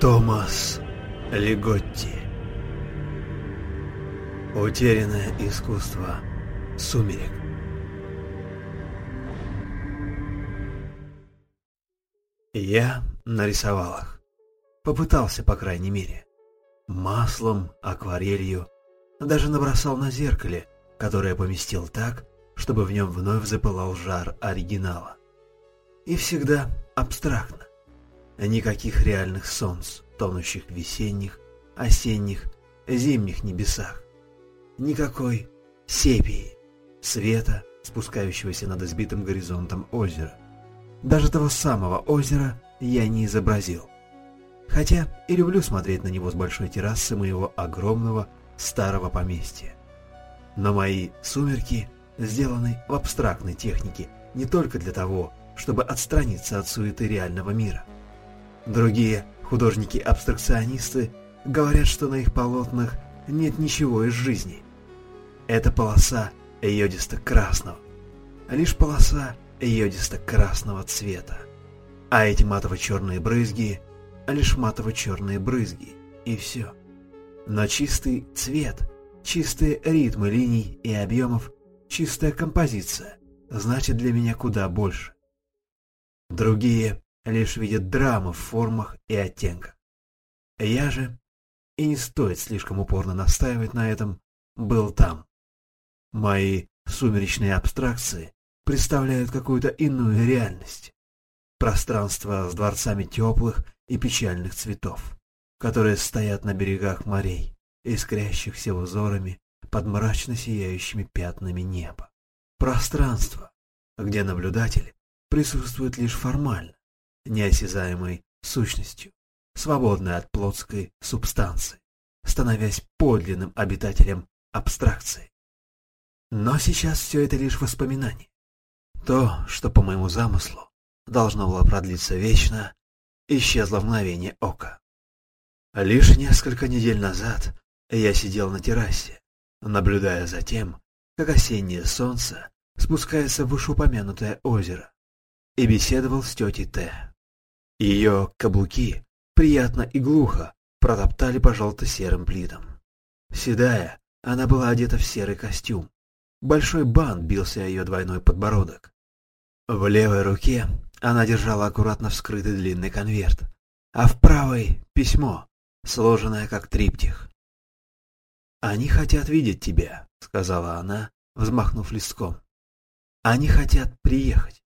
Томас Леготти Утерянное искусство сумерек Я нарисовал их. Попытался, по крайней мере. Маслом, акварелью. Даже набросал на зеркале, которое поместил так, чтобы в нем вновь запылал жар оригинала. И всегда абстрактно. Никаких реальных солнц, тонущих в весенних, осенних, зимних небесах. Никакой сепии, света, спускающегося над избитым горизонтом озера. Даже того самого озера я не изобразил. Хотя и люблю смотреть на него с большой террасы моего огромного старого поместья. Но мои сумерки сделаны в абстрактной технике не только для того, чтобы отстраниться от суеты реального мира. Другие художники-абстракционисты говорят, что на их полотнах нет ничего из жизни. Это полоса йодисто-красного, лишь полоса йодисто-красного цвета. А эти матово-черные брызги — лишь матово-черные брызги, и все. Но чистый цвет, чистые ритмы линий и объемов, чистая композиция значит для меня куда больше. Другие лишь видят драмы в формах и оттенках. Я же, и не стоит слишком упорно настаивать на этом, был там. Мои сумеречные абстракции представляют какую-то иную реальность. Пространство с дворцами теплых и печальных цветов, которые стоят на берегах морей, искрящихся узорами под мрачно сияющими пятнами неба. Пространство, где наблюдатель присутствует лишь формально, неосязаемой сущностью, свободной от плотской субстанции, становясь подлинным обитателем абстракции. Но сейчас все это лишь воспоминание. То, что по моему замыслу должно было продлиться вечно, исчезло в мгновение ока. Лишь несколько недель назад я сидел на террасе, наблюдая за тем, как осеннее солнце спускается в вышеупомянутое озеро, и беседовал с тетей Т. Ее каблуки приятно и глухо протоптали по желто-серым плитам. Седая, она была одета в серый костюм, Большой бант бился о ее двойной подбородок. В левой руке она держала аккуратно вскрытый длинный конверт, а в правой — письмо, сложенное как триптих. «Они хотят видеть тебя», — сказала она, взмахнув листком. «Они хотят приехать».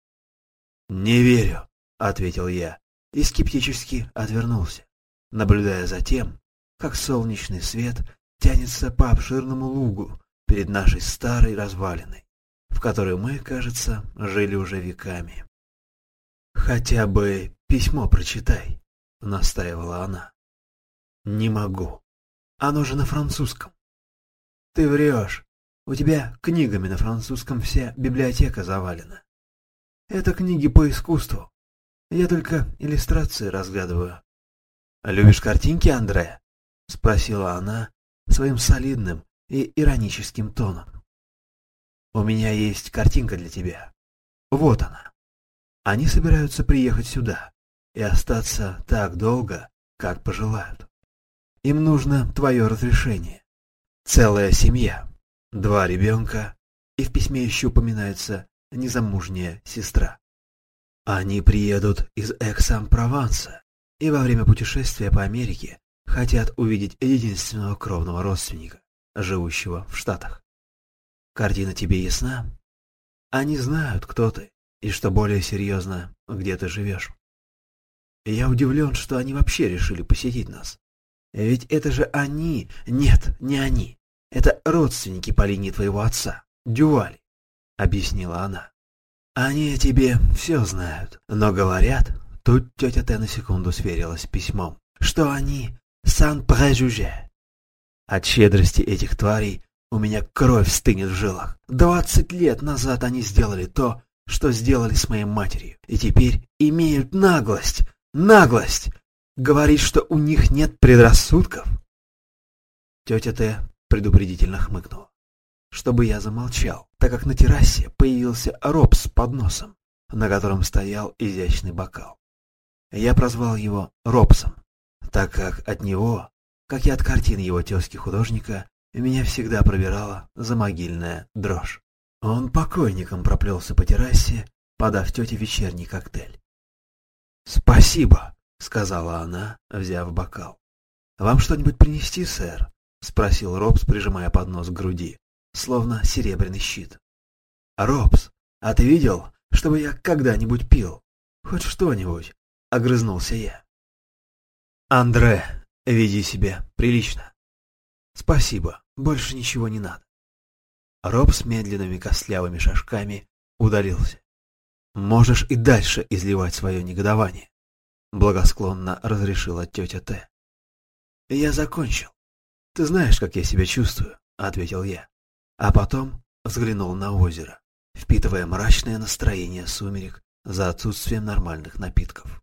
«Не верю», — ответил я и скептически отвернулся, наблюдая за тем, как солнечный свет тянется по обширному лугу, перед нашей старой развалиной, в которой мы, кажется, жили уже веками. «Хотя бы письмо прочитай», — настаивала она. «Не могу. Оно же на французском». «Ты врешь. У тебя книгами на французском вся библиотека завалена. Это книги по искусству. Я только иллюстрации разгадываю». «Любишь картинки, Андре?» — спросила она своим солидным, и ироническим тоном. «У меня есть картинка для тебя. Вот она. Они собираются приехать сюда и остаться так долго, как пожелают. Им нужно твое разрешение. Целая семья, два ребенка, и в письме еще упоминается незамужняя сестра. Они приедут из Эксам-Прованса и во время путешествия по Америке хотят увидеть единственного кровного родственника живущего в Штатах. Картина тебе ясна? Они знают, кто ты, и, что более серьезно, где ты живешь. Я удивлен, что они вообще решили посетить нас. Ведь это же они, нет, не они. Это родственники по линии твоего отца, Дювали, объяснила она. Они о тебе все знают, но говорят, тут тетя Т на секунду сверилась письмом, что они сан-прежуже, от щедрости этих тварей у меня кровь стынет в жилах. Двадцать лет назад они сделали то, что сделали с моей матерью, и теперь имеют наглость, наглость, говорить, что у них нет предрассудков. Тетя Т. предупредительно хмыкнула, чтобы я замолчал, так как на террасе появился роб с подносом, на котором стоял изящный бокал. Я прозвал его Робсом, так как от него, как и от картин его тезки-художника, меня всегда пробирала замогильная дрожь. Он покойником проплелся по террасе, подав тете вечерний коктейль. «Спасибо», — сказала она, взяв бокал. «Вам что-нибудь принести, сэр?» — спросил Робс, прижимая поднос к груди, словно серебряный щит. «Робс, а ты видел, чтобы я когда-нибудь пил? Хоть что-нибудь?» — огрызнулся я. «Андре, веди себя прилично». «Спасибо, больше ничего не надо». Роб с медленными костлявыми шажками удалился. «Можешь и дальше изливать свое негодование», — благосклонно разрешила тетя Т. «Я закончил. Ты знаешь, как я себя чувствую», — ответил я. А потом взглянул на озеро, впитывая мрачное настроение сумерек за отсутствием нормальных напитков.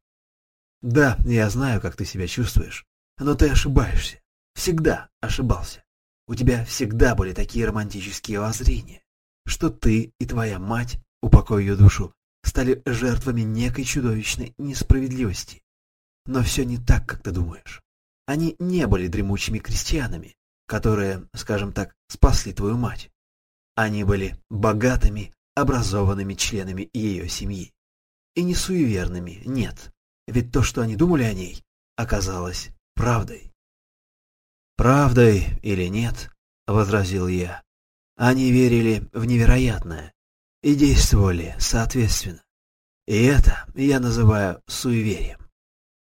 «Да, я знаю, как ты себя чувствуешь, но ты ошибаешься. Всегда ошибался. У тебя всегда были такие романтические воззрения, что ты и твоя мать, упокой ее душу, стали жертвами некой чудовищной несправедливости. Но все не так, как ты думаешь. Они не были дремучими крестьянами, которые, скажем так, спасли твою мать. Они были богатыми, образованными членами ее семьи. И не суеверными, нет. Ведь то, что они думали о ней, оказалось правдой. «Правдой или нет?» — возразил я. «Они верили в невероятное и действовали соответственно. И это я называю суеверием.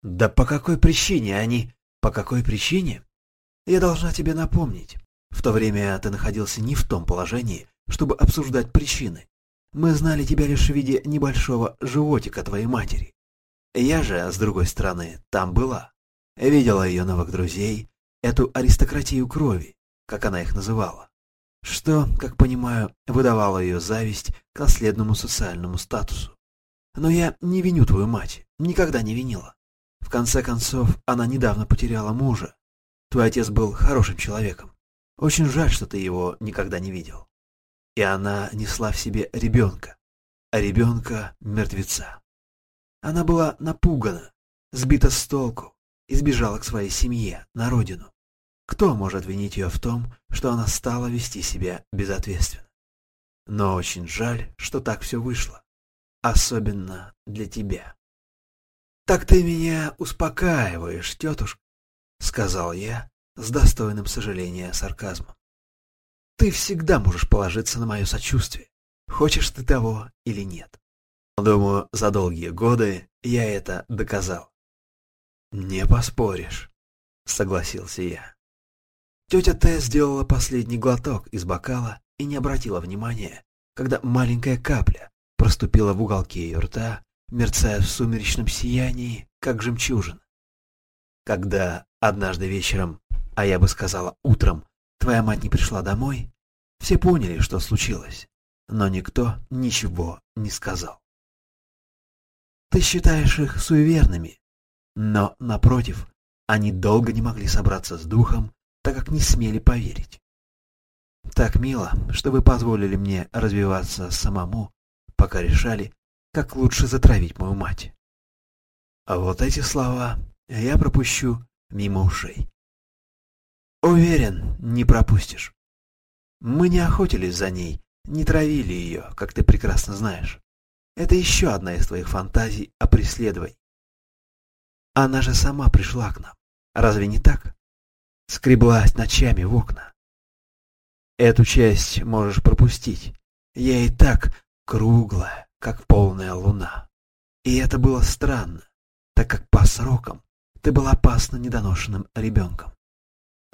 Да по какой причине они... По какой причине? Я должна тебе напомнить. В то время ты находился не в том положении, чтобы обсуждать причины. Мы знали тебя лишь в виде небольшого животика твоей матери. Я же, с другой стороны, там была. Видела ее новых друзей, эту аристократию крови, как она их называла, что, как понимаю, выдавало ее зависть к наследному социальному статусу. Но я не виню твою мать, никогда не винила. В конце концов, она недавно потеряла мужа. Твой отец был хорошим человеком. Очень жаль, что ты его никогда не видел. И она несла в себе ребенка, а ребенка — мертвеца. Она была напугана, сбита с толку, избежала к своей семье, на родину. Кто может винить ее в том, что она стала вести себя безответственно? Но очень жаль, что так все вышло. Особенно для тебя. «Так ты меня успокаиваешь, тетушка», — сказал я с достойным сожаления сарказмом. «Ты всегда можешь положиться на мое сочувствие, хочешь ты того или нет. Думаю, за долгие годы я это доказал. «Не поспоришь», — согласился я. Тетя Т сделала последний глоток из бокала и не обратила внимания, когда маленькая капля проступила в уголке ее рта, мерцая в сумеречном сиянии, как жемчужина. Когда однажды вечером, а я бы сказала утром, твоя мать не пришла домой, все поняли, что случилось, но никто ничего не сказал. Ты считаешь их суеверными, но, напротив, они долго не могли собраться с духом, так как не смели поверить. Так мило, что вы позволили мне развиваться самому, пока решали, как лучше затравить мою мать. А вот эти слова я пропущу мимо ушей. Уверен, не пропустишь. Мы не охотились за ней, не травили ее, как ты прекрасно знаешь. Это еще одна из твоих фантазий о преследовании. Она же сама пришла к нам. Разве не так? Скреблась ночами в окна. Эту часть можешь пропустить. Я и так круглая, как полная луна. И это было странно, так как по срокам ты был опасно недоношенным ребенком.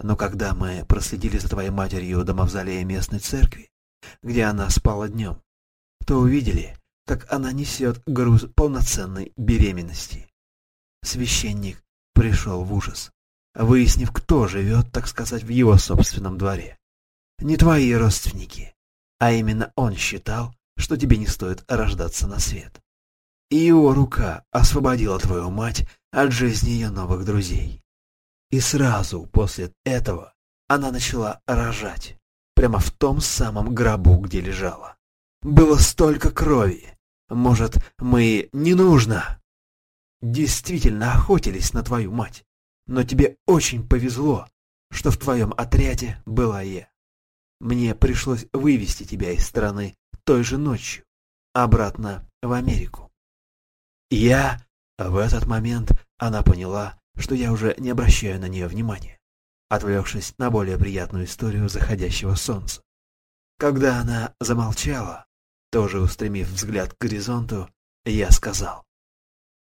Но когда мы проследили за твоей матерью до мавзолея местной церкви, где она спала днем, то увидели, как она несет груз полноценной беременности. Священник пришел в ужас, выяснив, кто живет, так сказать, в его собственном дворе. Не твои родственники, а именно он считал, что тебе не стоит рождаться на свет. И его рука освободила твою мать от жизни ее новых друзей. И сразу после этого она начала рожать, прямо в том самом гробу, где лежала. Было столько крови. Может, мы не нужно? действительно охотились на твою мать. но тебе очень повезло, что в твоем отряде была я. Мне пришлось вывести тебя из страны той же ночью, обратно в Америку. Я... В этот момент она поняла, что я уже не обращаю на нее внимания, отвлекшись на более приятную историю заходящего солнца. Когда она замолчала, тоже устремив взгляд к горизонту, я сказал.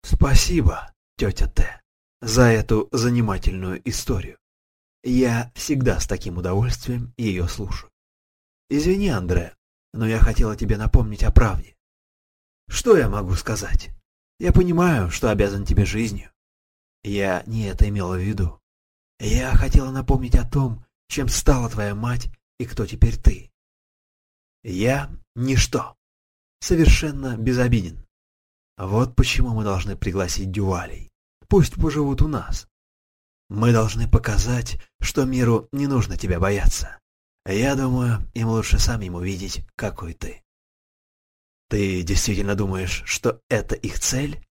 «Спасибо, тетя Т, за эту занимательную историю. Я всегда с таким удовольствием ее слушаю. Извини, Андре, но я хотела тебе напомнить о правде. Что я могу сказать? Я понимаю, что обязан тебе жизнью. Я не это имела в виду. Я хотела напомнить о том, чем стала твоя мать и кто теперь ты. Я — ничто. Совершенно безобиден. Вот почему мы должны пригласить дювалей. Пусть поживут у нас. Мы должны показать, что миру не нужно тебя бояться. Я думаю, им лучше самим увидеть, какой ты. Ты действительно думаешь, что это их цель?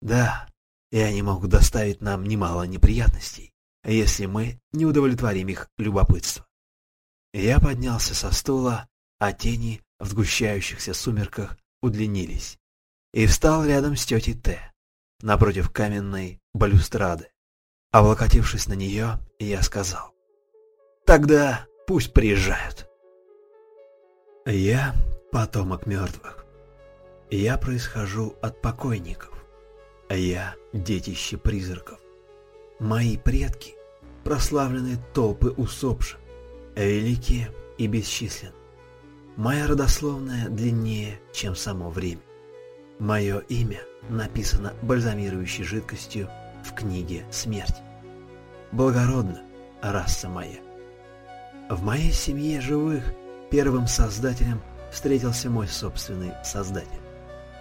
Да, и они могут доставить нам немало неприятностей, если мы не удовлетворим их любопытство. Я поднялся со стула, а тени в сгущающихся сумерках удлинились, и встал рядом с тетей Т, напротив каменной балюстрады. Облокотившись на нее, я сказал, «Тогда пусть приезжают». Я потомок мертвых. Я происхожу от покойников. Я детище призраков. Мои предки — прославленные толпы усопших, великие и бесчисленны. Моя родословная длиннее, чем само время. Мое имя написано бальзамирующей жидкостью в книге «Смерть». Благородна раса моя. В моей семье живых первым создателем встретился мой собственный создатель.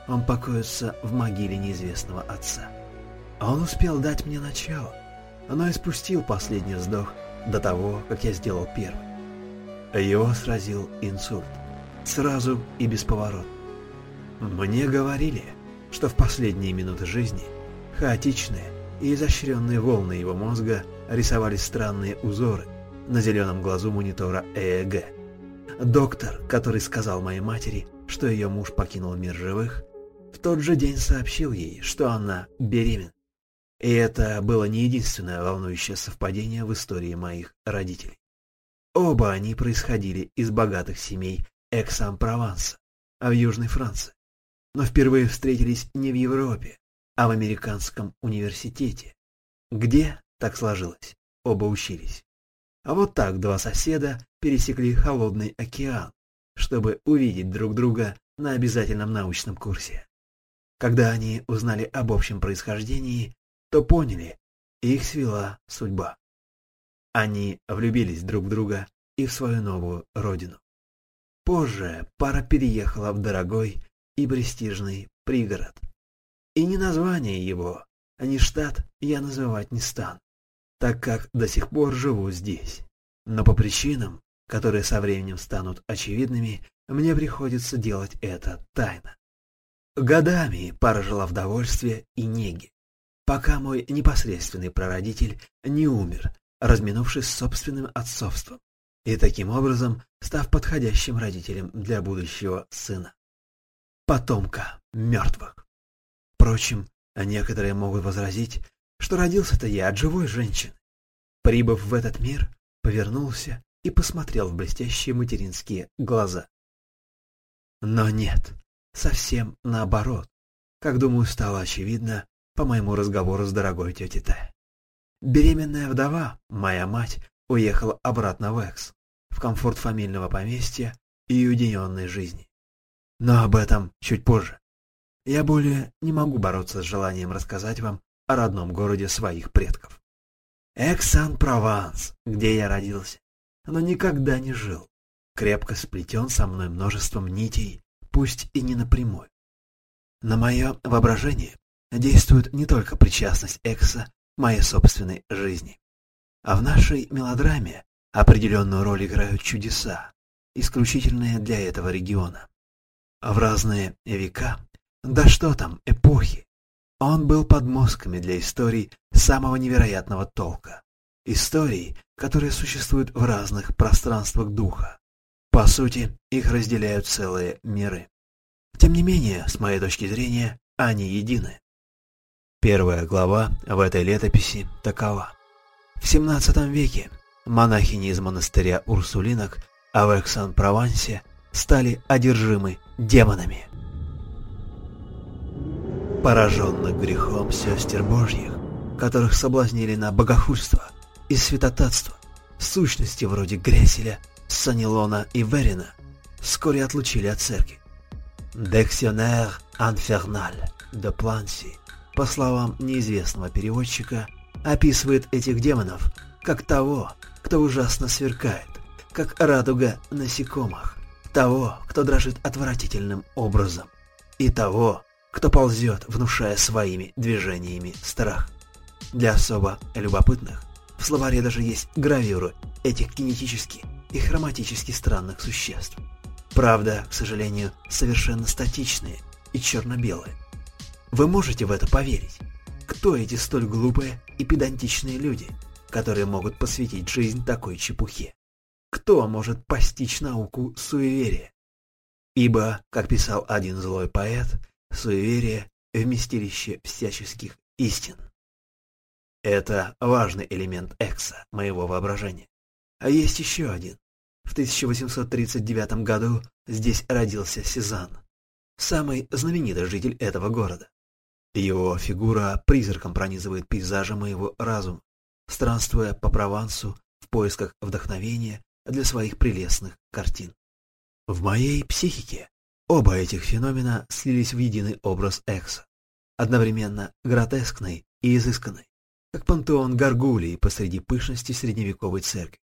Он покоится в могиле неизвестного отца. А он успел дать мне начало, но испустил последний вздох до того, как я сделал первый. Его сразил инсульт. Сразу и бесповоротно. Мне говорили, что в последние минуты жизни хаотичные и изощренные волны его мозга рисовали странные узоры на зеленом глазу монитора ЭЭГ. Доктор, который сказал моей матери, что ее муж покинул мир живых, в тот же день сообщил ей, что она беременна. И это было не единственное волнующее совпадение в истории моих родителей. Оба они происходили из богатых семей Экс-Ан-Прованса, а в Южной Франции. Но впервые встретились не в Европе, а в американском университете, где, так сложилось, оба учились. А вот так два соседа пересекли холодный океан, чтобы увидеть друг друга на обязательном научном курсе. Когда они узнали об общем происхождении, то поняли, их свела судьба. Они влюбились друг в друга и в свою новую родину. Позже пара переехала в дорогой и престижный пригород. И ни название его, а ни штат я называть не стану, так как до сих пор живу здесь. Но по причинам, которые со временем станут очевидными, мне приходится делать это тайно. Годами пара жила в довольстве и неге, пока мой непосредственный прародитель не умер, разминувшись с собственным отцовством и таким образом став подходящим родителем для будущего сына. Потомка мертвых. Впрочем, некоторые могут возразить, что родился-то я от живой женщины. Прибыв в этот мир, повернулся и посмотрел в блестящие материнские глаза. Но нет, совсем наоборот, как, думаю, стало очевидно по моему разговору с дорогой тетей Т. Беременная вдова, моя мать, уехал обратно в Экс, в комфорт фамильного поместья и уединенной жизни. Но об этом чуть позже. Я более не могу бороться с желанием рассказать вам о родном городе своих предков. Экс-Ан-Прованс, где я родился, но никогда не жил, крепко сплетен со мной множеством нитей, пусть и не напрямую. На мое воображение действует не только причастность Экса моей собственной жизни. А в нашей мелодраме определенную роль играют чудеса, исключительные для этого региона. В разные века, да что там, эпохи, Он был подмозгами для историй самого невероятного толка. Историй, которые существуют в разных пространствах духа. По сути, их разделяют целые миры. Тем не менее, с моей точки зрения, они едины. Первая глава в этой летописи такова. В 17 веке монахини из монастыря Урсулинок в Эксан-Провансе стали одержимы демонами. Пораженных грехом сестер Божьих, которых соблазнили на богохульство и святотатство, сущности вроде Греселя, Санилона и Верина, вскоре отлучили от церкви. «Дексионер инферналь де Планси», по словам неизвестного переводчика, описывает этих демонов как того, кто ужасно сверкает, как радуга насекомых, того, кто дрожит отвратительным образом, и того, кто ползет, внушая своими движениями страх. Для особо любопытных в словаре даже есть гравюры этих кинетически и хроматически странных существ. Правда, к сожалению, совершенно статичные и черно-белые. Вы можете в это поверить? Кто эти столь глупые и педантичные люди, которые могут посвятить жизнь такой чепухе? Кто может постичь науку суеверия? Ибо, как писал один злой поэт, суеверие – вместилище всяческих истин. Это важный элемент экса, моего воображения. А есть еще один. В 1839 году здесь родился Сезанн, самый знаменитый житель этого города. Его фигура призраком пронизывает пейзажи моего разума, странствуя по Провансу в поисках вдохновения для своих прелестных картин. В моей психике оба этих феномена слились в единый образ Экса, одновременно гротескный и изысканный, как пантеон Гаргулии посреди пышности средневековой церкви.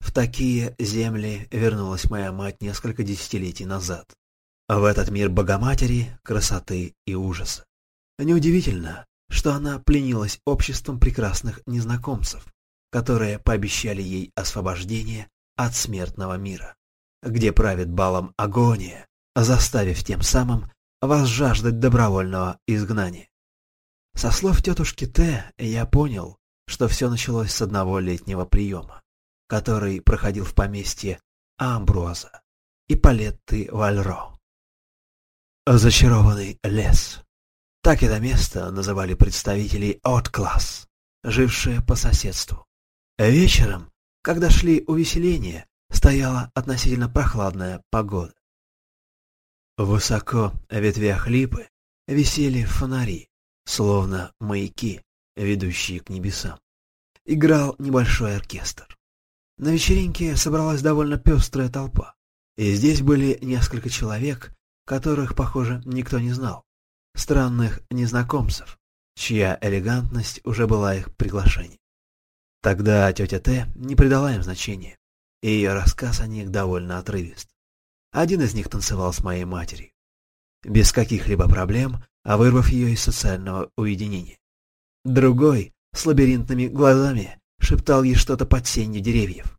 В такие земли вернулась моя мать несколько десятилетий назад. В этот мир Богоматери, красоты и ужаса. Неудивительно, что она пленилась обществом прекрасных незнакомцев, которые пообещали ей освобождение от смертного мира, где правит балом агония, заставив тем самым возжаждать добровольного изгнания. Со слов тетушки Т. я понял, что все началось с одного летнего приема, который проходил в поместье Амбруаза и Палетты Вальро. Зачарованный лес. Так это место называли представители от-класс, жившие по соседству. Вечером, когда шли увеселения, стояла относительно прохладная погода. Высоко в ветвях липы висели фонари, словно маяки, ведущие к небесам. Играл небольшой оркестр. На вечеринке собралась довольно пестрая толпа, и здесь были несколько человек, которых, похоже, никто не знал. Странных незнакомцев, чья элегантность уже была их приглашением. Тогда тетя Т не придала им значения, и ее рассказ о них довольно отрывист. Один из них танцевал с моей матерью. Без каких-либо проблем, а вырвав ее из социального уединения. Другой, с лабиринтными глазами, шептал ей что-то под сенью деревьев.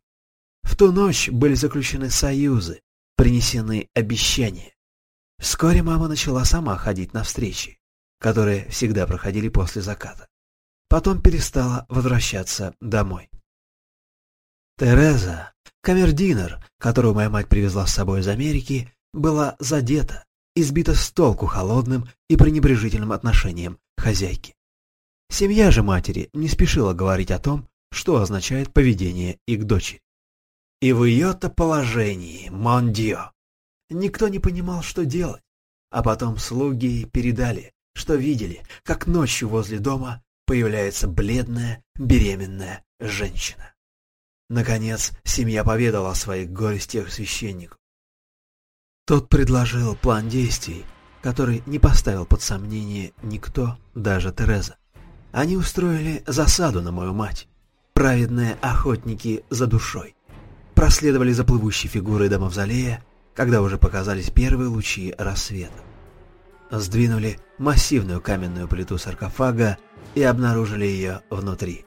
В ту ночь были заключены союзы, принесены обещания. Вскоре мама начала сама ходить на встречи, которые всегда проходили после заката потом перестала возвращаться домой. Тереза, камердинер, которую моя мать привезла с собой из Америки, была задета, избита с толку холодным и пренебрежительным отношением хозяйки. Семья же матери не спешила говорить о том, что означает поведение их дочери. И в ее-то положении, мондио, никто не понимал, что делать, а потом слуги передали, что видели, как ночью возле дома появляется бледная, беременная женщина. Наконец, семья поведала о своих горестях священнику. Тот предложил план действий, который не поставил под сомнение никто, даже Тереза. Они устроили засаду на мою мать. Праведные охотники за душой. Проследовали за плывущей фигурой до мавзолея, когда уже показались первые лучи рассвета. Сдвинули массивную каменную плиту саркофага и обнаружили ее внутри.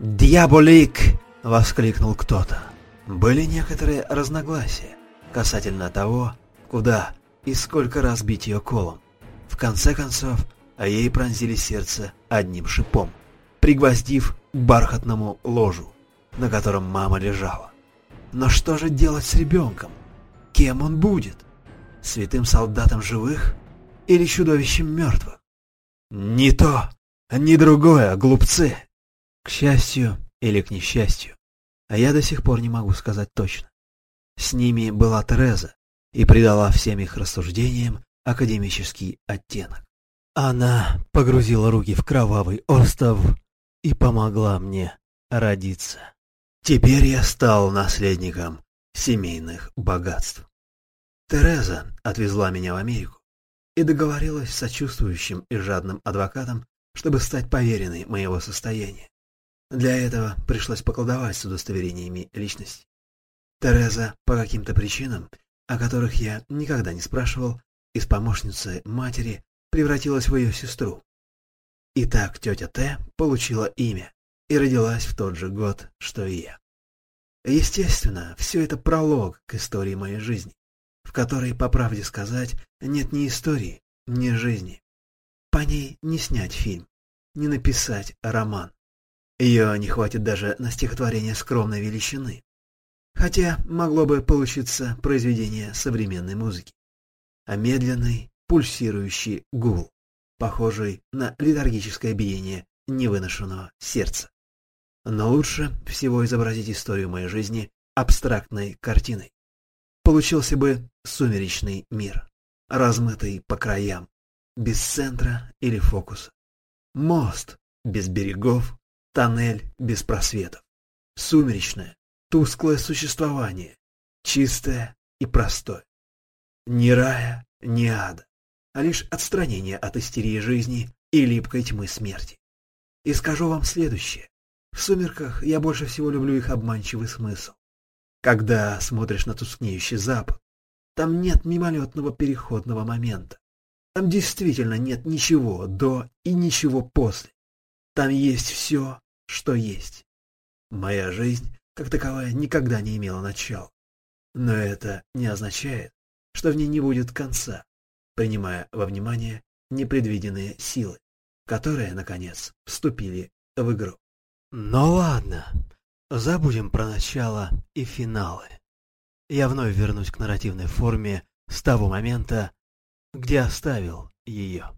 «Дьяволик!» — воскликнул кто-то. Были некоторые разногласия касательно того, куда и сколько раз бить ее колом. В конце концов, ей пронзили сердце одним шипом, пригвоздив бархатному ложу, на котором мама лежала. Но что же делать с ребенком? Кем он будет? Святым солдатом живых или чудовищем мертвых? Не то, ни другое, глупцы! К счастью или к несчастью, а я до сих пор не могу сказать точно. С ними была Тереза и придала всем их рассуждениям академический оттенок. Она погрузила руки в кровавый остов и помогла мне родиться. Теперь я стал наследником семейных богатств. Тереза отвезла меня в Америку и договорилась с сочувствующим и жадным адвокатом, чтобы стать поверенной моего состояния. Для этого пришлось поколдовать с удостоверениями личности. Тереза по каким-то причинам, о которых я никогда не спрашивал, из помощницы матери превратилась в ее сестру. И так тетя Т получила имя и родилась в тот же год, что и я. Естественно, все это пролог к истории моей жизни, в которой, по правде сказать, нет ни истории, ни жизни. По ней не снять фильм, не написать роман. Ее не хватит даже на стихотворение скромной величины. Хотя могло бы получиться произведение современной музыки. А медленный, пульсирующий гул, похожий на летаргическое биение невыношенного сердца. Но лучше всего изобразить историю моей жизни абстрактной картиной. Получился бы сумеречный мир, размытый по краям, без центра или фокуса. Мост без берегов, Тоннель без просветов. Сумеречное, тусклое существование. Чистое и простое. Ни рая, ни ада, а лишь отстранение от истерии жизни и липкой тьмы смерти. И скажу вам следующее. В сумерках я больше всего люблю их обманчивый смысл. Когда смотришь на тускнеющий запад, там нет мимолетного переходного момента. Там действительно нет ничего до и ничего после. Там есть все, что есть. Моя жизнь, как таковая, никогда не имела начала. Но это не означает, что в ней не будет конца, принимая во внимание непредвиденные силы, которые, наконец, вступили в игру. Ну ладно, забудем про начало и финалы. Я вновь вернусь к нарративной форме с того момента, где оставил ее.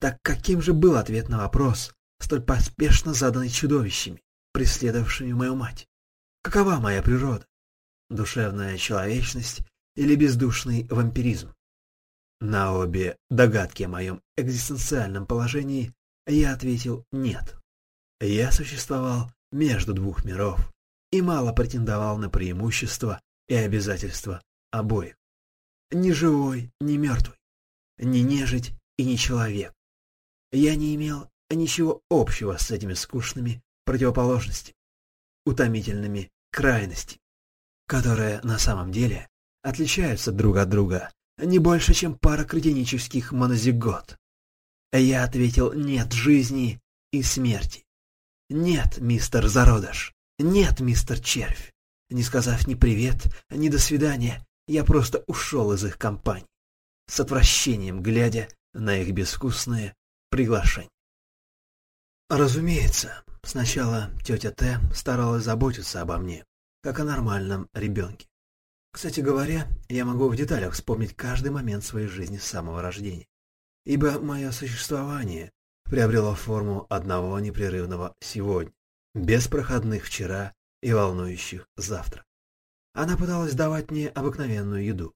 Так каким же был ответ на вопрос, столь поспешно заданный чудовищами, преследовавшими мою мать? Какова моя природа? Душевная человечность или бездушный вампиризм? На обе догадки о моем экзистенциальном положении я ответил «нет». Я существовал между двух миров и мало претендовал на преимущества и обязательства обоих. Ни живой, ни мертвый, ни нежить и ни человек. Я не имел ничего общего с этими скучными противоположностями, утомительными крайностями, которые на самом деле отличаются друг от друга не больше, чем пара кретинических монозигот. Я ответил «нет жизни и смерти». «Нет, мистер Зародыш, нет, мистер Червь». Не сказав ни привет, ни до свидания, я просто ушел из их компании, с отвращением глядя на их безвкусные приглашения. Разумеется, сначала тетя Т старалась заботиться обо мне, как о нормальном ребенке. Кстати говоря, я могу в деталях вспомнить каждый момент своей жизни с самого рождения, ибо мое существование приобрело форму одного непрерывного сегодня, без проходных вчера и волнующих завтра. Она пыталась давать мне обыкновенную еду,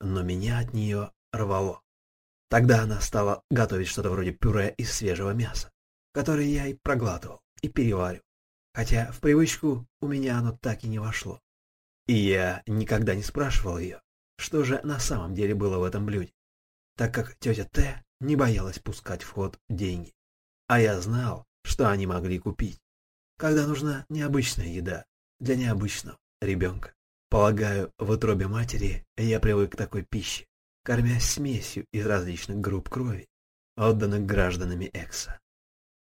но меня от нее рвало. Тогда она стала готовить что-то вроде пюре из свежего мяса который я и проглатывал, и переваривал, хотя в привычку у меня оно так и не вошло. И я никогда не спрашивал ее, что же на самом деле было в этом блюде, так как тетя Т не боялась пускать в ход деньги. А я знал, что они могли купить, когда нужна необычная еда для необычного ребенка. Полагаю, в утробе матери я привык к такой пище, кормясь смесью из различных групп крови, отданных гражданами Экса.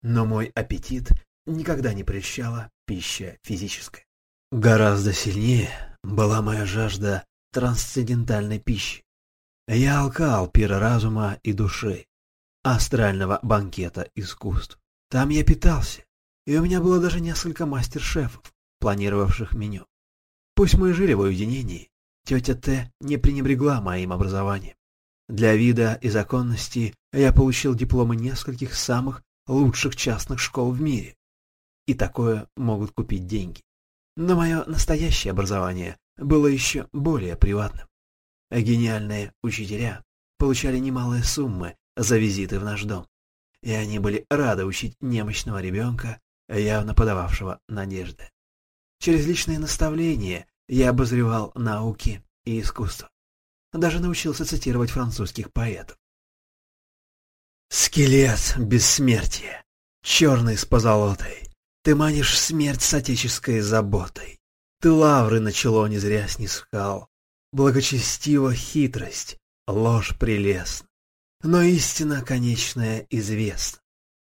Но мой аппетит никогда не прельщала пища физическая. Гораздо сильнее была моя жажда трансцендентальной пищи. Я алкал пира разума и души. астрального банкета искусств. Там я питался, и у меня было даже несколько мастер-шефов, планировавших меню. Пусть мы жили в уединении, тетя Т не пренебрегла моим образованием. Для вида и законности я получил дипломы нескольких самых лучших частных школ в мире. И такое могут купить деньги. Но мое настоящее образование было еще более приватным. Гениальные учителя получали немалые суммы за визиты в наш дом, и они были рады учить немощного ребенка, явно подававшего надежды. Через личные наставления я обозревал науки и искусство. Даже научился цитировать французских поэтов. «Скелет бессмертия, черный с позолотой, ты манишь смерть с отеческой заботой. Ты лавры на чело не зря снискал, Благочестива хитрость, ложь прелестна, но истина конечная известна,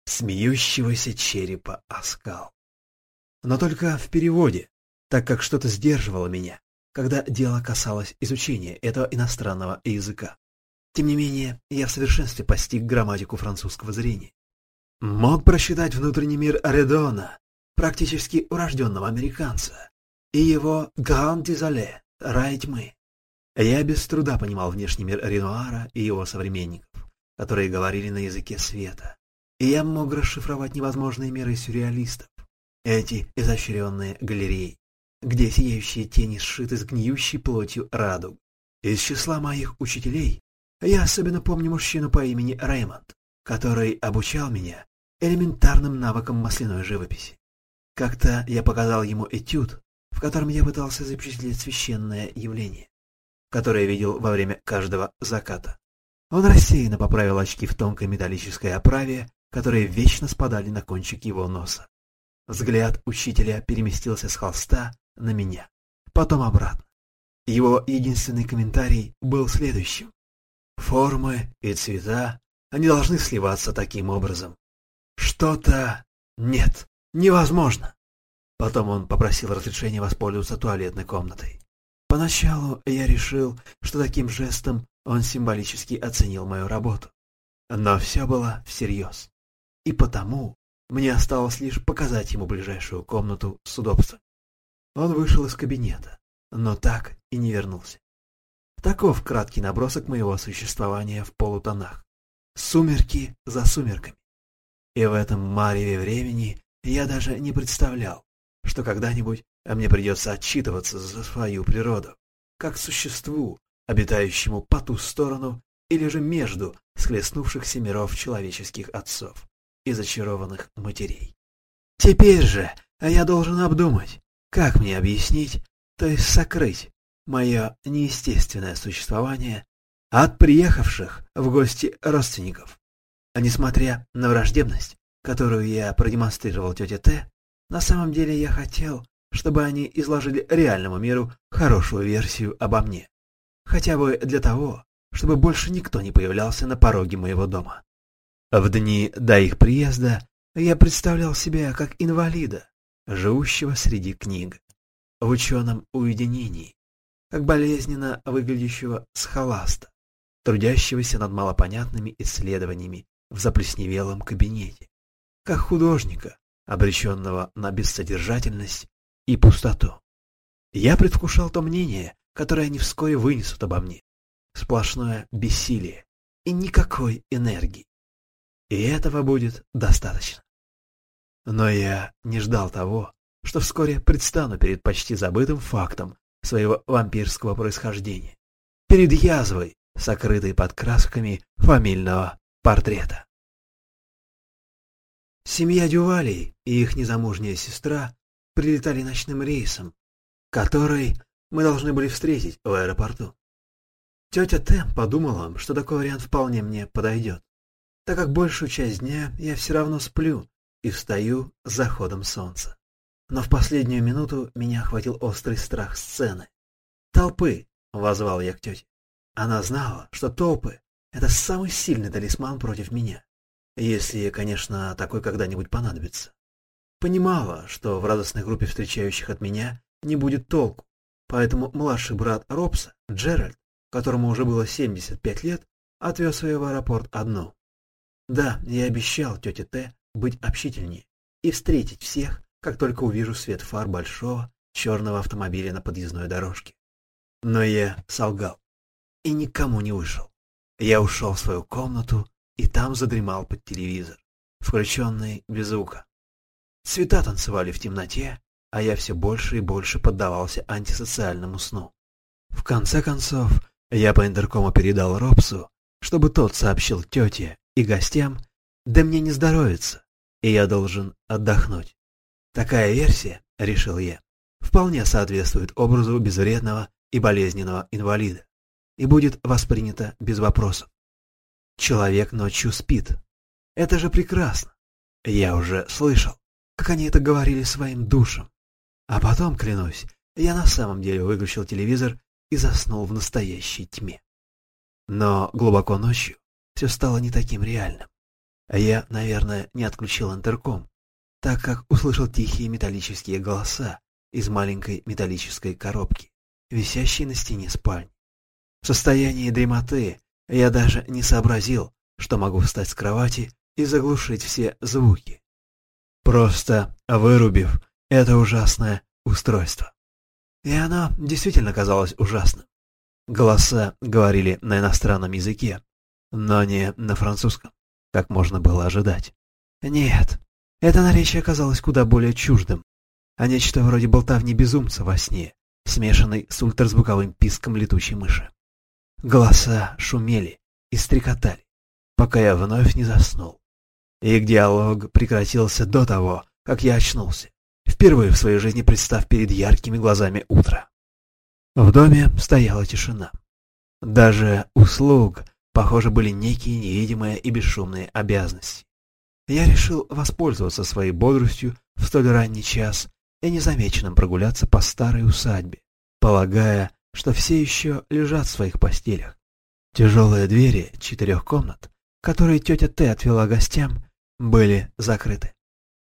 смеющегося черепа оскал. Но только в переводе, так как что-то сдерживало меня, когда дело касалось изучения этого иностранного языка. Тем не менее, я в совершенстве постиг грамматику французского зрения. Мог просчитать внутренний мир Аредона, практически урожденного американца, и его «Гранд-Дизоле» — рай тьмы. Я без труда понимал внешний мир Ренуара и его современников, которые говорили на языке света. И я мог расшифровать невозможные миры сюрреалистов, эти изощренные галереи, где сияющие тени сшиты с гниющей плотью радуг. Из числа моих учителей я особенно помню мужчину по имени Реймонд, который обучал меня элементарным навыкам масляной живописи. Как-то я показал ему этюд, в котором я пытался запечатлеть священное явление которое видел во время каждого заката. Он рассеянно поправил очки в тонкой металлической оправе, которые вечно спадали на кончик его носа. Взгляд учителя переместился с холста на меня, потом обратно. Его единственный комментарий был следующим. Формы и цвета, они должны сливаться таким образом. Что-то... Нет, невозможно. Потом он попросил разрешения воспользоваться туалетной комнатой. Поначалу я решил, что таким жестом он символически оценил мою работу. Но все было всерьез. И потому мне осталось лишь показать ему ближайшую комнату с удобством. Он вышел из кабинета, но так и не вернулся. Таков краткий набросок моего существования в полутонах. Сумерки за сумерками. И в этом мареве времени я даже не представлял, что когда-нибудь мне придется отчитываться за свою природу, как существу, обитающему по ту сторону или же между схлестнувшихся миров человеческих отцов и зачарованных матерей. Теперь же я должен обдумать, как мне объяснить, то есть сокрыть мое неестественное существование от приехавших в гости родственников. А несмотря на враждебность, которую я продемонстрировал тете Т, на самом деле я хотел, чтобы они изложили реальному миру хорошую версию обо мне. Хотя бы для того, чтобы больше никто не появлялся на пороге моего дома. В дни до их приезда я представлял себя как инвалида, живущего среди книг, в ученом уединении, как болезненно выглядящего схоласта, трудящегося над малопонятными исследованиями в заплесневелом кабинете, как художника, обреченного на бессодержательность и пустоту. Я предвкушал то мнение, которое они вскоре вынесут обо мне. Сплошное бессилие и никакой энергии. И этого будет достаточно. Но я не ждал того, что вскоре предстану перед почти забытым фактом своего вампирского происхождения, перед язвой, сокрытой под красками фамильного портрета. Семья Дювалей и их незамужняя сестра прилетали ночным рейсом, который мы должны были встретить в аэропорту. Тетя Тэм подумала, что такой вариант вполне мне подойдет, так как большую часть дня я все равно сплю и встаю с заходом солнца. Но в последнюю минуту меня охватил острый страх сцены. «Толпы!» — возвал я к тете. Она знала, что толпы — это самый сильный талисман против меня, если, конечно, такой когда-нибудь понадобится. Понимала, что в радостной группе встречающих от меня не будет толку, поэтому младший брат Робса, Джеральд, которому уже было 75 лет, отвез ее в аэропорт одну. Да, я обещал тете Т быть общительнее и встретить всех, как только увижу свет фар большого черного автомобиля на подъездной дорожке. Но я солгал и никому не вышел. Я ушел в свою комнату и там задремал под телевизор, включенный без звука. Цвета танцевали в темноте, а я все больше и больше поддавался антисоциальному сну. В конце концов, я по интеркому передал Робсу, чтобы тот сообщил тете и гостям, да мне не здоровится, и я должен отдохнуть. Такая версия, решил я, вполне соответствует образу безвредного и болезненного инвалида и будет воспринята без вопросов. Человек ночью спит. Это же прекрасно. Я уже слышал, как они это говорили своим душам. А потом, клянусь, я на самом деле выключил телевизор и заснул в настоящей тьме. Но глубоко ночью все стало не таким реальным. Я, наверное, не отключил интерком, так как услышал тихие металлические голоса из маленькой металлической коробки, висящей на стене спальни. В состоянии дремоты я даже не сообразил, что могу встать с кровати и заглушить все звуки, просто вырубив это ужасное устройство. И оно действительно казалось ужасным. Голоса говорили на иностранном языке, но не на французском, как можно было ожидать. Нет, это наречие оказалось куда более чуждым, а нечто вроде болтовни безумца во сне, смешанной с ультразвуковым писком летучей мыши. Голоса шумели и стрекотали, пока я вновь не заснул. Их диалог прекратился до того, как я очнулся впервые в своей жизни представ перед яркими глазами утра. В доме стояла тишина. Даже услуг, похоже, были некие невидимые и бесшумные обязанности. Я решил воспользоваться своей бодростью в столь ранний час и незамеченным прогуляться по старой усадьбе, полагая, что все еще лежат в своих постелях. Тяжелые двери четырех комнат, которые тетя Т отвела гостям, были закрыты.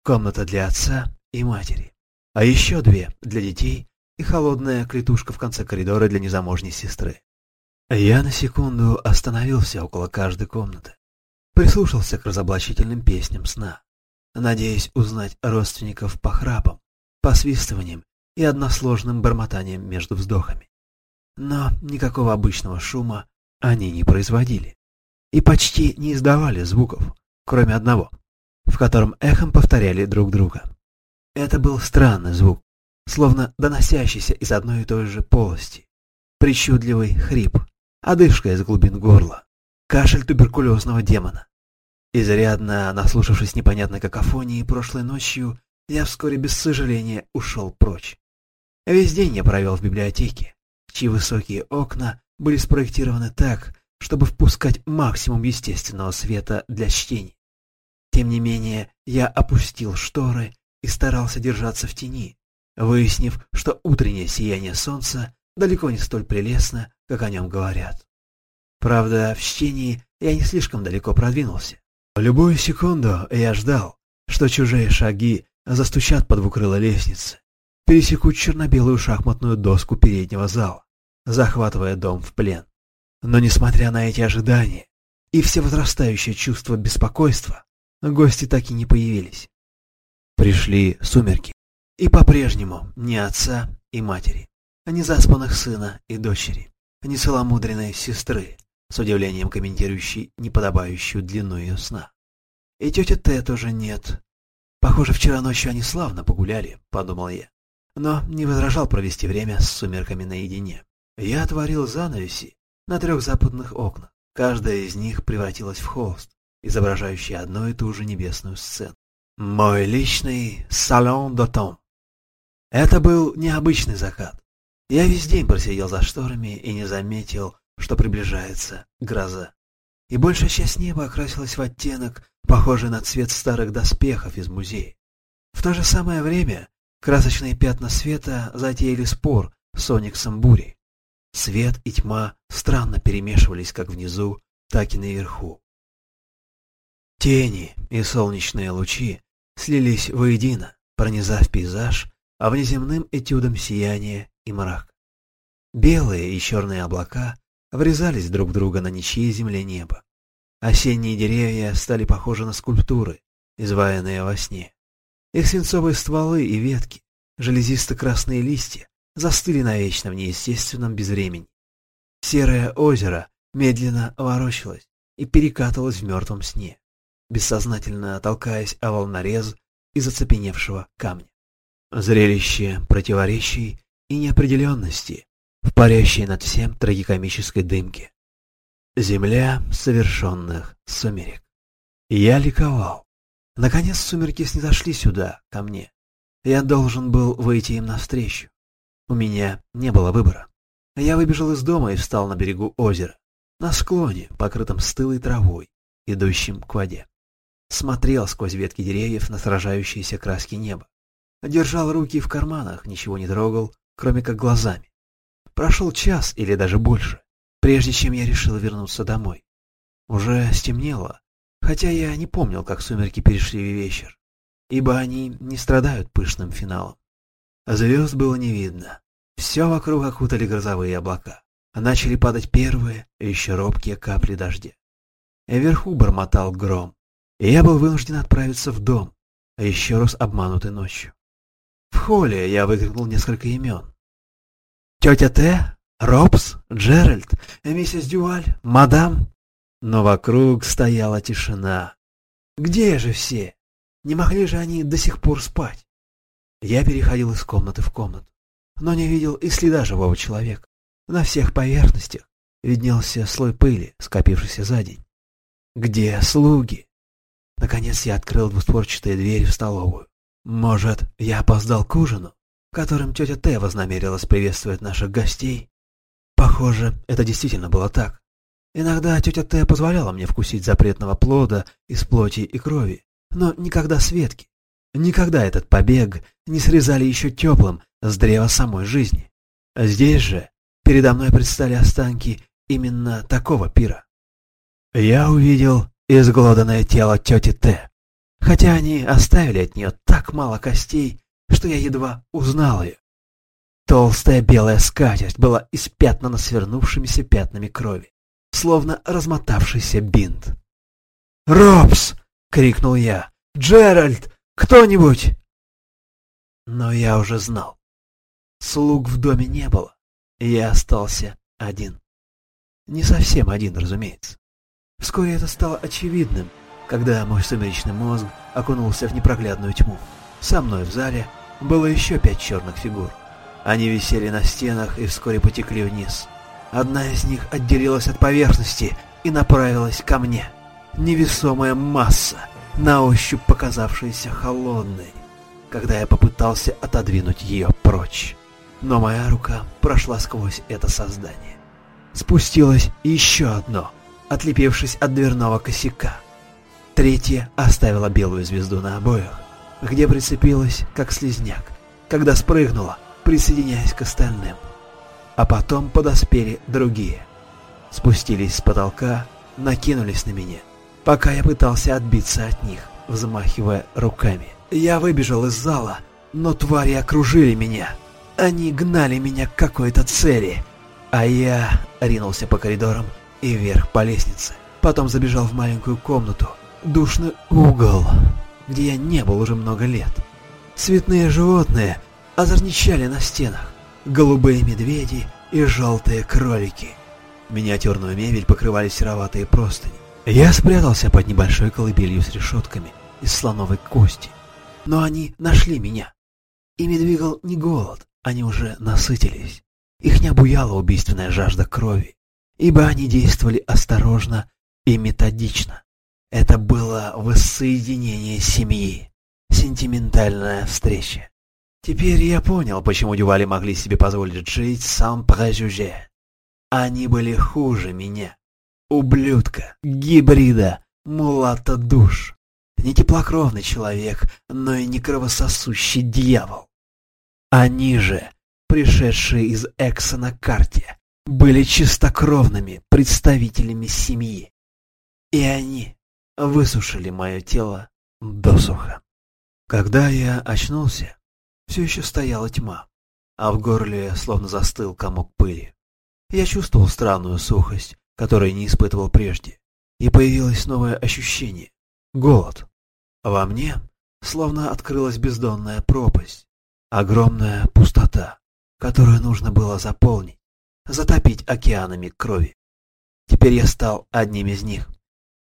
Комната для отца и матери. А еще две для детей и холодная клетушка в конце коридора для незамужней сестры. Я на секунду остановился около каждой комнаты, прислушался к разоблачительным песням сна, надеясь узнать родственников по храпам, посвистываниям и односложным бормотанием между вздохами. Но никакого обычного шума они не производили и почти не издавали звуков, кроме одного, в котором эхом повторяли друг друга. Это был странный звук, словно доносящийся из одной и той же полости. Причудливый хрип, одышка из глубин горла, кашель туберкулезного демона. Изрядно наслушавшись непонятной какофонии прошлой ночью, я вскоре без сожаления ушел прочь. Весь день я провел в библиотеке, чьи высокие окна были спроектированы так, чтобы впускать максимум естественного света для чтения. Тем не менее, я опустил шторы и старался держаться в тени, выяснив, что утреннее сияние солнца далеко не столь прелестно, как о нем говорят. Правда, в чтении я не слишком далеко продвинулся. Любую секунду я ждал, что чужие шаги застучат по двукрылой лестнице, пересекут черно-белую шахматную доску переднего зала, захватывая дом в плен. Но несмотря на эти ожидания и все возрастающее чувство беспокойства, гости так и не появились. Пришли сумерки. И по-прежнему ни отца и матери, ни заспанных сына и дочери, ни целомудренной сестры, с удивлением комментирующей неподобающую длину ее сна. И тетя Т тоже нет. Похоже, вчера ночью они славно погуляли, подумал я. Но не возражал провести время с сумерками наедине. Я отворил занавеси на трех западных окнах. Каждая из них превратилась в холст, изображающий одну и ту же небесную сцену. Мой личный салон дотом. Это был необычный закат. Я весь день просидел за шторами и не заметил, что приближается гроза. И большая часть неба окрасилась в оттенок, похожий на цвет старых доспехов из музея. В то же самое время красочные пятна света затеяли спор с Ониксом бури. Свет и тьма странно перемешивались как внизу, так и наверху. Тени и солнечные лучи слились воедино, пронизав пейзаж, а внеземным этюдом сияние и мрак. Белые и черные облака врезались друг в друга на ничьей земле неба. Осенние деревья стали похожи на скульптуры, изваянные во сне. Их свинцовые стволы и ветки, железисто-красные листья застыли навечно в неестественном безвремени. Серое озеро медленно ворочалось и перекатывалось в мертвом сне, бессознательно толкаясь о волнорез из оцепеневшего камня. Зрелище противоречий и неопределенности в парящей над всем трагикомической дымке. Земля совершенных сумерек. Я ликовал. Наконец сумерки снизошли сюда, ко мне. Я должен был выйти им навстречу. У меня не было выбора. Я выбежал из дома и встал на берегу озера, на склоне, покрытом стылой травой, идущим к воде. Смотрел сквозь ветки деревьев на сражающиеся краски неба. Держал руки в карманах, ничего не трогал, кроме как глазами. Прошел час или даже больше, прежде чем я решил вернуться домой. Уже стемнело, хотя я не помнил, как сумерки перешли в вечер, ибо они не страдают пышным финалом. Звезд было не видно. Все вокруг окутали грозовые облака. Начали падать первые, еще робкие капли дождя. Вверху бормотал гром, я был вынужден отправиться в дом, еще раз обманутый ночью. В холле я выкрикнул несколько имен. «Тетя Т, Робс, Джеральд, миссис Дюваль, мадам». Но вокруг стояла тишина. Где же все? Не могли же они до сих пор спать? Я переходил из комнаты в комнату, но не видел и следа живого человека. На всех поверхностях виднелся слой пыли, скопившийся за день. Где слуги? Наконец я открыл двустворчатые двери в столовую. Может, я опоздал к ужину, которым тетя Т вознамерилась приветствовать наших гостей? Похоже, это действительно было так. Иногда тетя Т позволяла мне вкусить запретного плода из плоти и крови, но никогда Светки. Никогда этот побег не срезали еще теплым с древа самой жизни. Здесь же передо мной предстали останки именно такого пира. Я увидел изглоданное тело тети Т, хотя они оставили от нее так мало костей, что я едва узнал ее. Толстая белая скатерть была испятнана свернувшимися пятнами крови, словно размотавшийся бинт. «Робс!» — крикнул я. «Джеральд! Кто-нибудь!» Но я уже знал. Слуг в доме не было, я остался один. Не совсем один, разумеется. Вскоре это стало очевидным, когда мой сумеречный мозг окунулся в непроглядную тьму. Со мной в зале было еще пять черных фигур. Они висели на стенах и вскоре потекли вниз. Одна из них отделилась от поверхности и направилась ко мне. Невесомая масса — на ощупь показавшаяся холодной, когда я попытался отодвинуть ее прочь. Но моя рука прошла сквозь это создание. Спустилось еще одно, отлепившись от дверного косяка. Третье оставила белую звезду на обоях, где прицепилась, как слизняк, когда спрыгнула, присоединяясь к остальным. А потом подоспели другие. Спустились с потолка, накинулись на меня — пока я пытался отбиться от них, взмахивая руками. Я выбежал из зала, но твари окружили меня. Они гнали меня к какой-то цели, а я ринулся по коридорам и вверх по лестнице. Потом забежал в маленькую комнату, душный угол, где я не был уже много лет. Цветные животные озорничали на стенах, голубые медведи и желтые кролики. Миниатюрную мебель покрывали сероватые простыни. Я спрятался под небольшой колыбелью с решетками из слоновой кости. Но они нашли меня. Ими двигал не голод, они уже насытились. Их не обуяла убийственная жажда крови, ибо они действовали осторожно и методично. Это было воссоединение семьи, сентиментальная встреча. Теперь я понял, почему дювали могли себе позволить жить сам прежюже. Они были хуже меня ублюдка, гибрида, мулата душ. Не теплокровный человек, но и не кровососущий дьявол. Они же, пришедшие из Экса на карте, были чистокровными представителями семьи. И они высушили мое тело досуха. Когда я очнулся, все еще стояла тьма, а в горле словно застыл комок пыли. Я чувствовал странную сухость, которой не испытывал прежде. и появилось новое ощущение — голод. Во мне словно открылась бездонная пропасть, огромная пустота, которую нужно было заполнить, затопить океанами крови. Теперь я стал одним из них,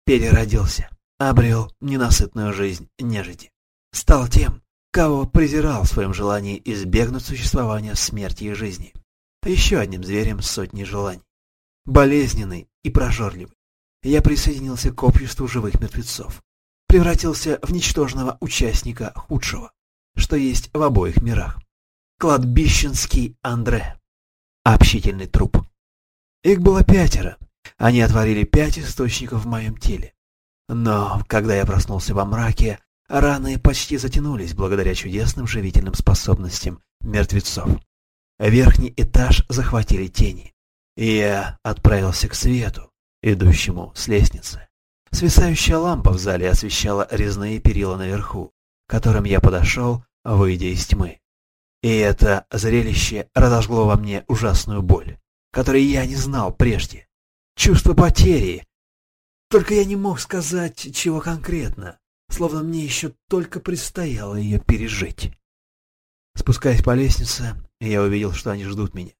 переродился, обрел ненасытную жизнь нежити, стал тем, кого презирал в своем желании избегнуть существования смерти и жизни, еще одним зверем сотни желаний. Болезненный и прожорливый, я присоединился к обществу живых мертвецов, превратился в ничтожного участника худшего, что есть в обоих мирах. Кладбищенский Андре. Общительный труп. Их было пятеро. Они отворили пять источников в моем теле. Но, когда я проснулся во мраке, раны почти затянулись благодаря чудесным живительным способностям мертвецов. Верхний этаж захватили тени, и я отправился к свету, идущему с лестницы. Свисающая лампа в зале освещала резные перила наверху, к которым я подошел, выйдя из тьмы. И это зрелище разожгло во мне ужасную боль, которой я не знал прежде. Чувство потери. Только я не мог сказать, чего конкретно, словно мне еще только предстояло ее пережить. Спускаясь по лестнице, я увидел, что они ждут меня.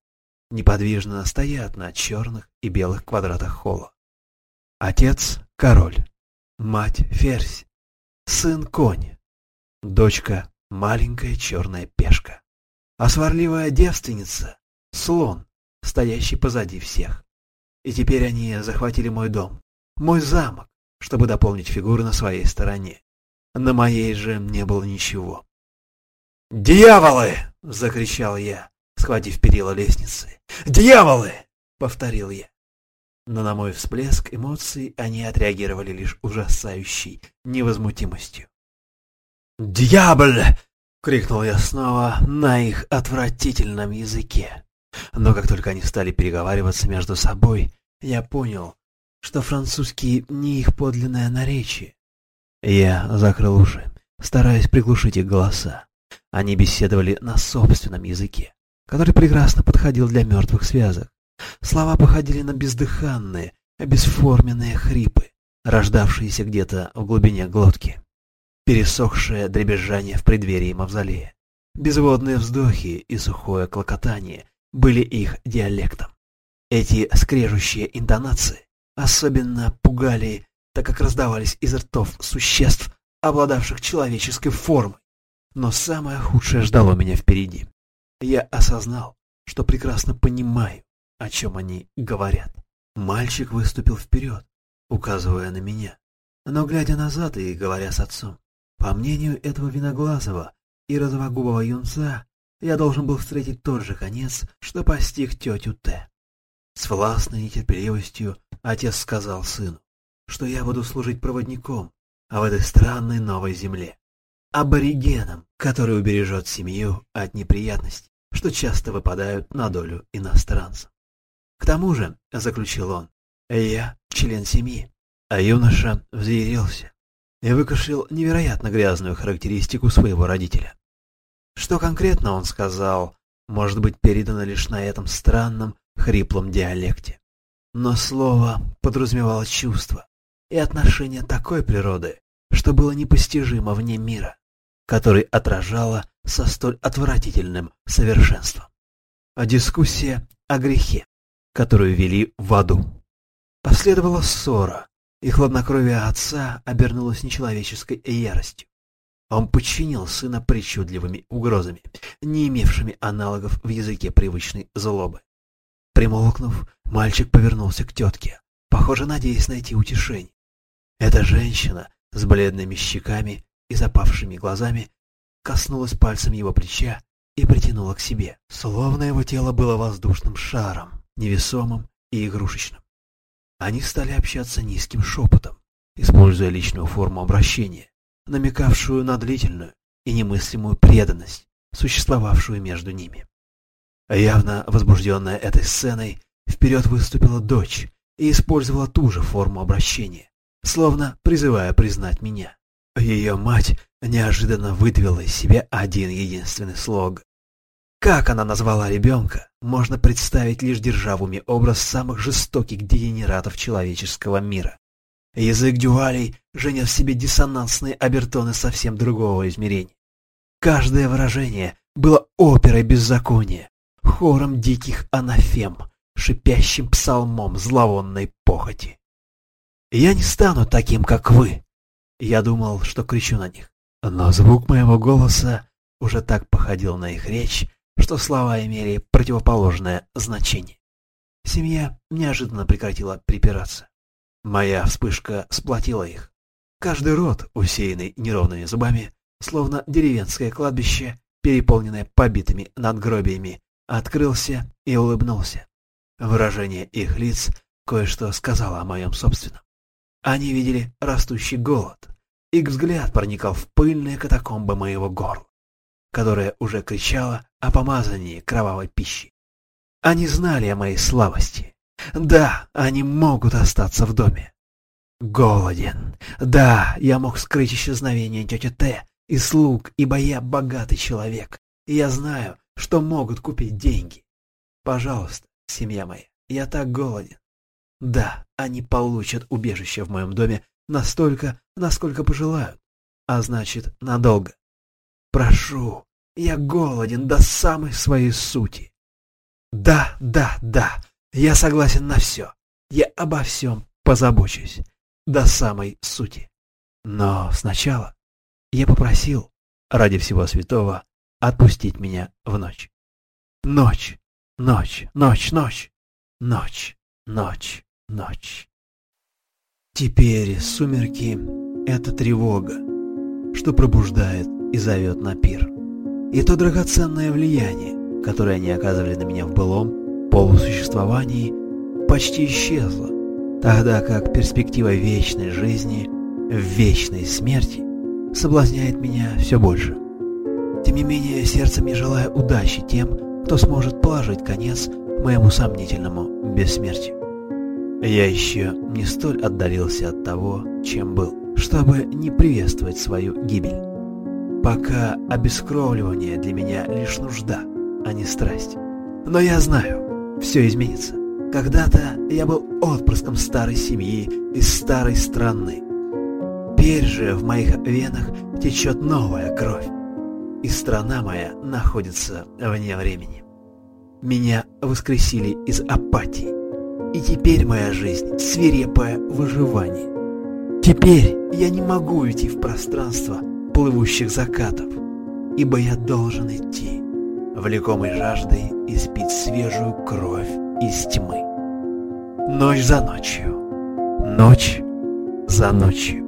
Неподвижно стоят на черных и белых квадратах холла. Отец — король, мать — ферзь, сын — конь, дочка — маленькая черная пешка, а сварливая девственница — слон, стоящий позади всех. И теперь они захватили мой дом, мой замок, чтобы дополнить фигуры на своей стороне. На моей же не было ничего. «Дьяволы!» — закричал я, схватив перила лестницы. «Дьяволы!» — повторил я но на мой всплеск эмоций они отреагировали лишь ужасающей невозмутимостью. «Дьяволь!» — крикнул я снова на их отвратительном языке. Но как только они стали переговариваться между собой, я понял, что французский не их подлинное наречие. Я закрыл уши, стараясь приглушить их голоса. Они беседовали на собственном языке, который прекрасно подходил для мертвых связок. Слова походили на бездыханные, бесформенные хрипы, рождавшиеся где-то в глубине глотки. Пересохшее дребезжание в преддверии мавзолея. Безводные вздохи и сухое клокотание были их диалектом. Эти скрежущие интонации особенно пугали, так как раздавались из ртов существ, обладавших человеческой формой. Но самое худшее ждало меня впереди. Я осознал, что прекрасно понимаю, о чем они говорят. Мальчик выступил вперед, указывая на меня, но глядя назад и говоря с отцом. По мнению этого виноглазого и розовогубого юнца, я должен был встретить тот же конец, что постиг тетю Т. С властной нетерпеливостью отец сказал сыну, что я буду служить проводником а в этой странной новой земле, аборигеном, который убережет семью от неприятностей, что часто выпадают на долю иностранцев. К тому же, — заключил он, — я член семьи. А юноша взъярился и выкашлял невероятно грязную характеристику своего родителя. Что конкретно он сказал, может быть передано лишь на этом странном, хриплом диалекте. Но слово подразумевало чувство и отношение такой природы, что было непостижимо вне мира, который отражало со столь отвратительным совершенством. А дискуссия о грехе которую вели в аду. Последовала ссора, и хладнокровие отца обернулось нечеловеческой яростью. Он подчинил сына причудливыми угрозами, не имевшими аналогов в языке привычной злобы. Примолкнув, мальчик повернулся к тетке, похоже, надеясь найти утешение. Эта женщина с бледными щеками и запавшими глазами коснулась пальцем его плеча и притянула к себе, словно его тело было воздушным шаром невесомым и игрушечным. Они стали общаться низким шепотом, используя личную форму обращения, намекавшую на длительную и немыслимую преданность, существовавшую между ними. Явно возбужденная этой сценой, вперед выступила дочь и использовала ту же форму обращения, словно призывая признать меня. Ее мать неожиданно выдавила из себя один единственный слог как она назвала ребенка, можно представить, лишь держа образ самых жестоких дегенератов человеческого мира. Язык дюалей же нес в себе диссонансные обертоны совсем другого измерения. Каждое выражение было оперой беззакония, хором диких анафем, шипящим псалмом зловонной похоти. Я не стану таким, как вы. Я думал, что кричу на них. Но звук моего голоса уже так походил на их речь, что слова имели противоположное значение. Семья неожиданно прекратила припираться. Моя вспышка сплотила их. Каждый рот, усеянный неровными зубами, словно деревенское кладбище, переполненное побитыми надгробиями, открылся и улыбнулся. Выражение их лиц кое-что сказало о моем собственном. Они видели растущий голод. Их взгляд проникал в пыльные катакомбы моего горла, которое уже кричало о помазании кровавой пищи. Они знали о моей слабости. Да, они могут остаться в доме. Голоден. Да, я мог скрыть исчезновение тети Т и слуг, ибо я богатый человек, и я знаю, что могут купить деньги. Пожалуйста, семья моя, я так голоден. Да, они получат убежище в моем доме настолько, насколько пожелают, а значит, надолго. Прошу, я голоден до самой своей сути. Да, да, да, я согласен на все. Я обо всем позабочусь, до самой сути. Но сначала я попросил, ради всего святого, отпустить меня в ночь. Ночь, ночь, ночь, ночь, ночь, ночь, ночь. Теперь сумерки — это тревога, что пробуждает и зовет на пир. И то драгоценное влияние, которое они оказывали на меня в былом полусуществовании, почти исчезло, тогда как перспектива вечной жизни в вечной смерти соблазняет меня все больше. Тем не менее, сердцем я желаю удачи тем, кто сможет положить конец моему сомнительному бессмертию. Я еще не столь отдалился от того, чем был, чтобы не приветствовать свою гибель. Пока обескровливание для меня лишь нужда, а не страсть. Но я знаю, все изменится. Когда-то я был отпрыском старой семьи из старой страны. Теперь же в моих венах течет новая кровь, и страна моя находится вне времени. Меня воскресили из апатии и теперь моя жизнь — свирепое выживание. Теперь я не могу уйти в пространство плывущих закатов, ибо я должен идти, влекомой жаждой испить свежую кровь из тьмы. Ночь за ночью, ночь за ночью.